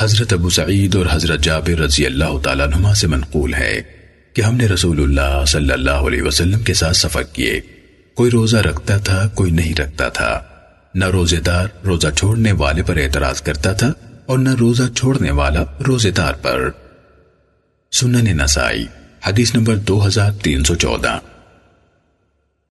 حضرت ابو سعید اور حضرت جابر رضی اللہ تعالیٰ نما سے منقول ہے کہ ہم نے رسول اللہ صلی اللہ علیہ وسلم کے ساتھ سفر کیے۔ کوئی روزہ رکھتا تھا، کوئی نہیں رکھتا تھا۔ نہ روزے دار روزہ چھوڑنے والے پر اعتراض کرتا تھا اور نہ روزہ چھوڑنے والا روزے دار پر۔ سنن نسائی، حدیث نمبر دو ہزار تین سو چودہ۔